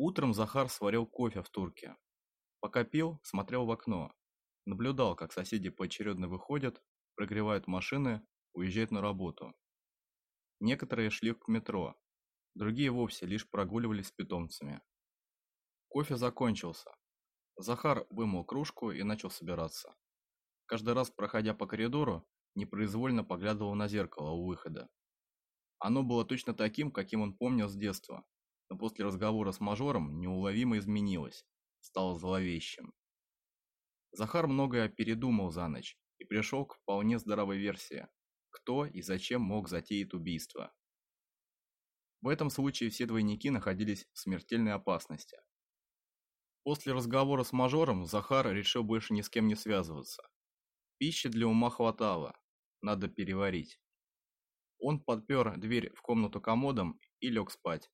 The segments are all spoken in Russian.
Утром Захар сварил кофе в турке. Пока пил, смотрел в окно. Наблюдал, как соседи поочередно выходят, прогревают машины, уезжают на работу. Некоторые шли к метро, другие вовсе лишь прогуливались с питомцами. Кофе закончился. Захар вымыл кружку и начал собираться. Каждый раз, проходя по коридору, непроизвольно поглядывал на зеркало у выхода. Оно было точно таким, каким он помнил с детства, но после разговора с мажором неуловимо изменилось, стало зловещим. Захар многое передумал за ночь и пришел к вполне здоровой версии, кто и зачем мог затеять убийство. В этом случае все двойники находились в смертельной опасности. После разговора с мажором Захар решил больше ни с кем не связываться. Пищи для ума хватало, надо переварить. Он подпер дверь в комнату комодом и лег спать.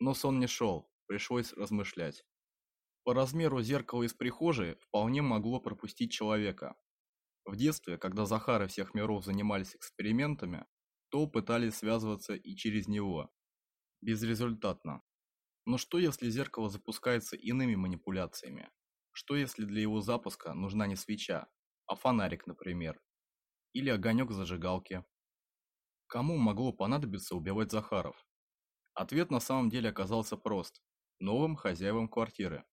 Но сон не шел, пришлось размышлять. По размеру зеркала из прихожей вполне могло пропустить человека. В детстве, когда Захар и всех миров занимались экспериментами, то пытались связываться и через него. Безрезультатно. Но что если зеркало запускается иными манипуляциями? Что если для его запуска нужна не свеча, а фонарик, например? Или огонек зажигалки? Кому могло понадобиться убивать Захаров? Ответ на самом деле оказался прост – новым хозяевам квартиры.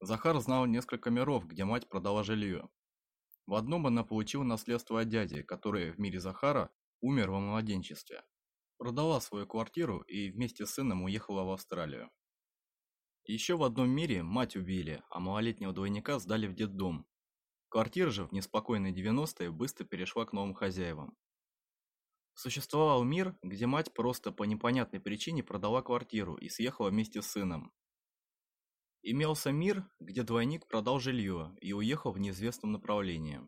Захар знал несколько миров, где мать продала жилье. В одном она получила наследство от дяди, который в мире Захара умер во младенчестве. Продала свою квартиру и вместе с сыном уехала в Австралию. Еще в одном мире мать убили, а малолетнего двойника сдали в детдом. Квартира же в неспокойные 90-е быстро перешла к новым хозяевам. Существовал мир, где мать просто по непонятной причине продала квартиру и съехала вместе с сыном. Имелся мир, где двойник продал жилье и уехал в неизвестном направлении.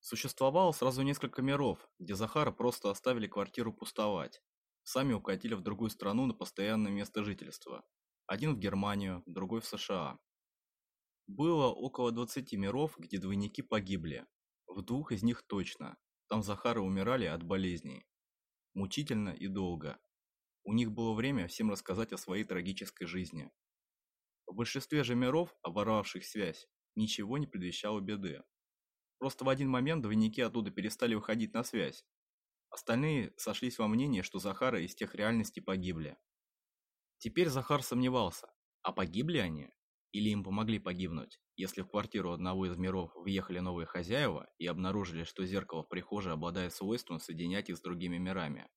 Существовало сразу несколько миров, где Захара просто оставили квартиру пустовать. Сами укатили в другую страну на постоянное место жительства. Один в Германию, другой в США. Было около 20 миров, где двойники погибли. В двух из них точно, там Захары умирали от болезней. Мучительно и долго. У них было время всем рассказать о своей трагической жизни. В большинстве же миров, оборвавших связь, ничего не предвещало беды. Просто в один момент двойники оттуда перестали выходить на связь. Остальные сошлись во мнении, что Захары из тех реальностей погибли. Теперь Захар сомневался, а погибли они? Или им помогли погибнуть, если в квартиру одного из миров въехали новые хозяева и обнаружили, что зеркало в прихожей обладает свойством соединять их с другими мирами.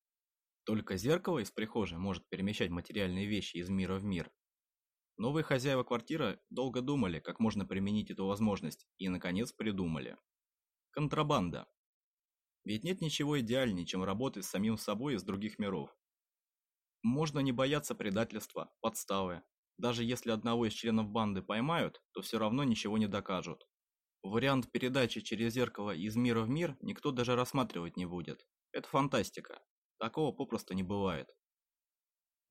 Только зеркало из прихожей может перемещать материальные вещи из мира в мир. Новые хозяева квартиры долго думали, как можно применить эту возможность, и, наконец, придумали. Контрабанда. Ведь нет ничего идеальнее, чем работать с самим собой из других миров. Можно не бояться предательства, подставы, даже если одного из членов банды поймают, то все равно ничего не докажут. Вариант передачи через зеркало из мира в мир никто даже рассматривать не будет. Это фантастика. Такого попросту не бывает.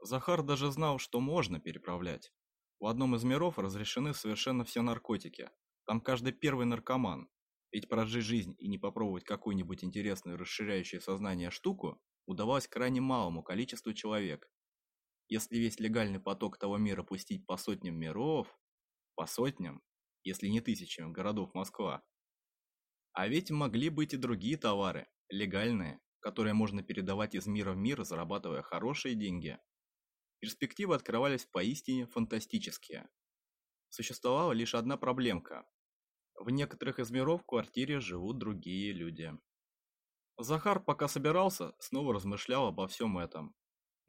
Захар даже знал, что можно переправлять. В одном из миров разрешены совершенно все наркотики. Там каждый первый наркоман. Ведь прожить жизнь и не попробовать какую-нибудь интересную расширяющую сознание штуку удавалось крайне малому количеству человек. Если весь легальный поток того мира пустить по сотням миров, по сотням, если не тысячам городов Москва. А ведь могли быть и другие товары, легальные, которые можно передавать из мира в мир, зарабатывая хорошие деньги. Перспективы открывались поистине фантастические. Существовала лишь одна проблемка. В некоторых из миров в квартире живут другие люди. Захар, пока собирался, снова размышлял обо всем этом.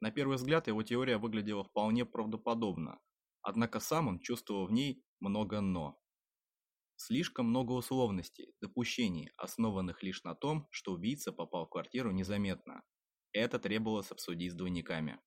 На первый взгляд его теория выглядела вполне правдоподобно, однако сам он чувствовал в ней много «но». Слишком много условностей, допущений, основанных лишь на том, что убийца попал в квартиру незаметно. Это требовалось обсудить с двойниками.